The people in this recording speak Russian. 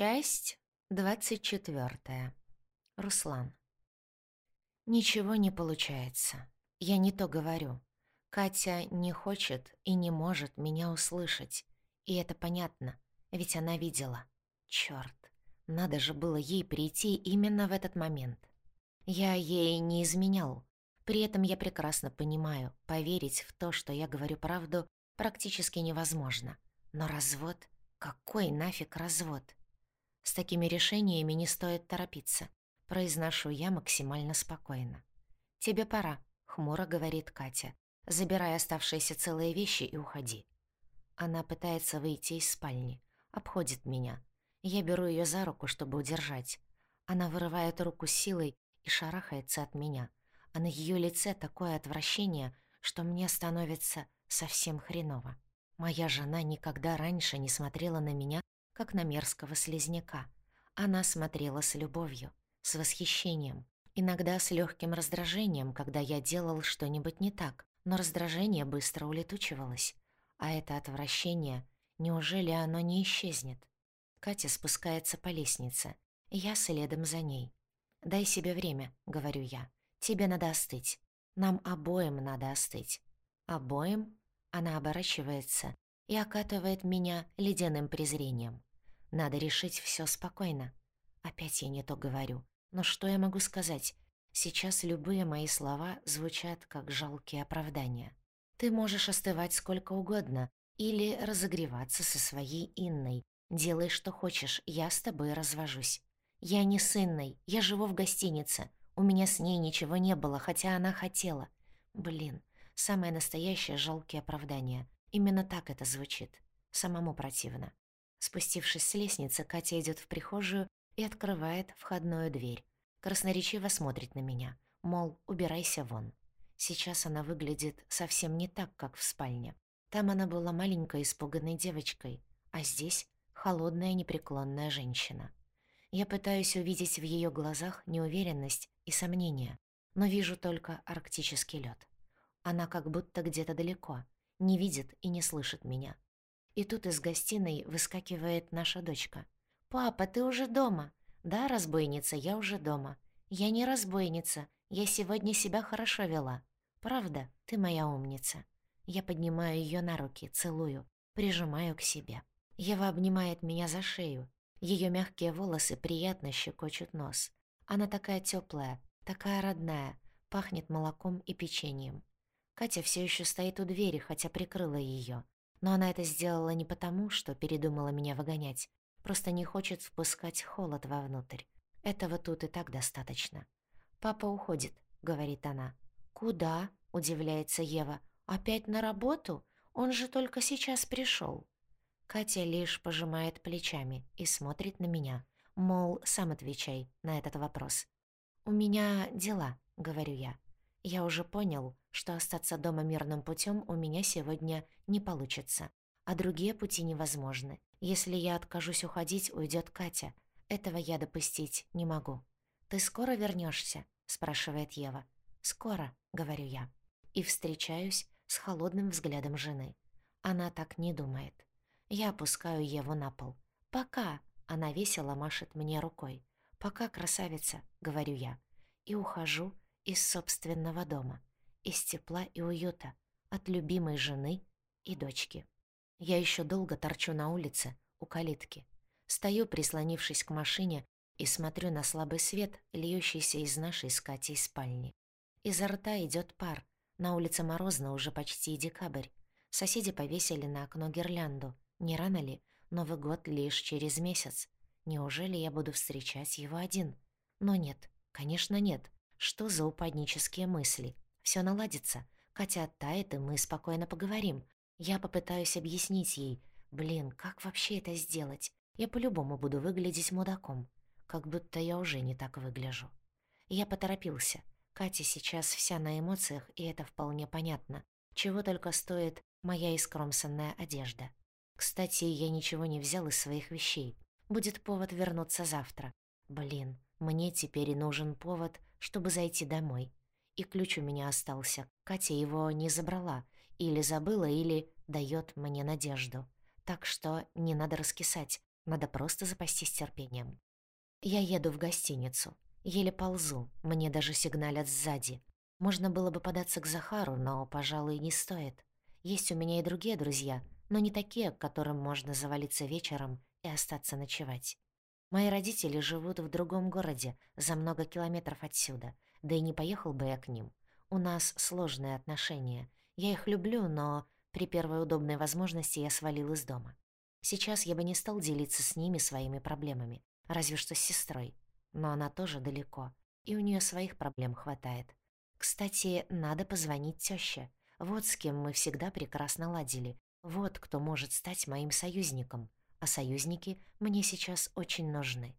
Часть двадцать четвертая. Руслан. Ничего не получается. Я не то говорю. Катя не хочет и не может меня услышать. И это понятно, ведь она видела. Чёрт, надо же было ей прийти именно в этот момент. Я ей не изменял. При этом я прекрасно понимаю, поверить в то, что я говорю правду, практически невозможно. Но развод? Какой нафиг развод? С такими решениями не стоит торопиться. Произношу я максимально спокойно. «Тебе пора», — хмуро говорит Катя. «Забирай оставшиеся целые вещи и уходи». Она пытается выйти из спальни, обходит меня. Я беру ее за руку, чтобы удержать. Она вырывает руку силой и шарахается от меня. А на ее лице такое отвращение, что мне становится совсем хреново. Моя жена никогда раньше не смотрела на меня как на мерзкого слизняка. Она смотрела с любовью, с восхищением, иногда с легким раздражением, когда я делал что-нибудь не так, но раздражение быстро улетучивалось. А это отвращение, неужели оно не исчезнет? Катя спускается по лестнице, я следом за ней. «Дай себе время», — говорю я. «Тебе надо остыть. Нам обоим надо остыть». «Обоим?» Она оборачивается и окатывает меня ледяным презрением. Надо решить все спокойно. Опять я не то говорю. Но что я могу сказать? Сейчас любые мои слова звучат как жалкие оправдания. Ты можешь остывать сколько угодно или разогреваться со своей Инной. Делай, что хочешь, я с тобой развожусь. Я не с Инной, я живу в гостинице. У меня с ней ничего не было, хотя она хотела. Блин, самое настоящее жалкие оправдания. Именно так это звучит. Самому противно. Спустившись с лестницы, Катя идет в прихожую и открывает входную дверь. Красноречиво смотрит на меня, мол, убирайся вон. Сейчас она выглядит совсем не так, как в спальне. Там она была маленькой испуганной девочкой, а здесь холодная непреклонная женщина. Я пытаюсь увидеть в ее глазах неуверенность и сомнение, но вижу только арктический лед. Она как будто где-то далеко, не видит и не слышит меня. И тут из гостиной выскакивает наша дочка. «Папа, ты уже дома?» «Да, разбойница, я уже дома». «Я не разбойница, я сегодня себя хорошо вела». «Правда, ты моя умница». Я поднимаю ее на руки, целую, прижимаю к себе. Ева обнимает меня за шею. Ее мягкие волосы приятно щекочут нос. Она такая теплая, такая родная, пахнет молоком и печеньем. Катя все еще стоит у двери, хотя прикрыла ее. Но она это сделала не потому, что передумала меня выгонять, просто не хочет впускать холод вовнутрь. Этого тут и так достаточно. «Папа уходит», — говорит она. «Куда?» — удивляется Ева. «Опять на работу? Он же только сейчас пришел. Катя лишь пожимает плечами и смотрит на меня. Мол, сам отвечай на этот вопрос. «У меня дела», — говорю я. Я уже понял, что остаться дома мирным путем у меня сегодня не получится, а другие пути невозможны. Если я откажусь уходить, уйдет Катя. Этого я допустить не могу. «Ты скоро вернешься? спрашивает Ева. «Скоро», — говорю я. И встречаюсь с холодным взглядом жены. Она так не думает. Я опускаю Еву на пол. «Пока!» — она весело машет мне рукой. «Пока, красавица!» — говорю я. И ухожу из собственного дома из тепла и уюта, от любимой жены и дочки. Я еще долго торчу на улице, у калитки. Стою, прислонившись к машине, и смотрю на слабый свет, льющийся из нашей с Катей спальни. Изо рта идет пар. На улице морозно, уже почти декабрь. Соседи повесили на окно гирлянду. Не рано ли? Новый год лишь через месяц. Неужели я буду встречать его один? Но нет, конечно нет. Что за упаднические мысли? Все наладится. Катя оттает, и мы спокойно поговорим. Я попытаюсь объяснить ей. Блин, как вообще это сделать? Я по-любому буду выглядеть мудаком. Как будто я уже не так выгляжу. Я поторопился. Катя сейчас вся на эмоциях, и это вполне понятно. Чего только стоит моя искромсанная одежда. Кстати, я ничего не взял из своих вещей. Будет повод вернуться завтра. Блин, мне теперь нужен повод, чтобы зайти домой и ключ у меня остался. Катя его не забрала, или забыла, или дает мне надежду. Так что не надо раскисать. Надо просто запастись терпением. Я еду в гостиницу. Еле ползу, мне даже сигналят сзади. Можно было бы податься к Захару, но, пожалуй, не стоит. Есть у меня и другие друзья, но не такие, к которым можно завалиться вечером и остаться ночевать. Мои родители живут в другом городе, за много километров отсюда, да и не поехал бы я к ним. У нас сложные отношения. Я их люблю, но при первой удобной возможности я свалил из дома. Сейчас я бы не стал делиться с ними своими проблемами, разве что с сестрой. Но она тоже далеко, и у нее своих проблем хватает. Кстати, надо позвонить тёще. Вот с кем мы всегда прекрасно ладили. Вот кто может стать моим союзником. А союзники мне сейчас очень нужны.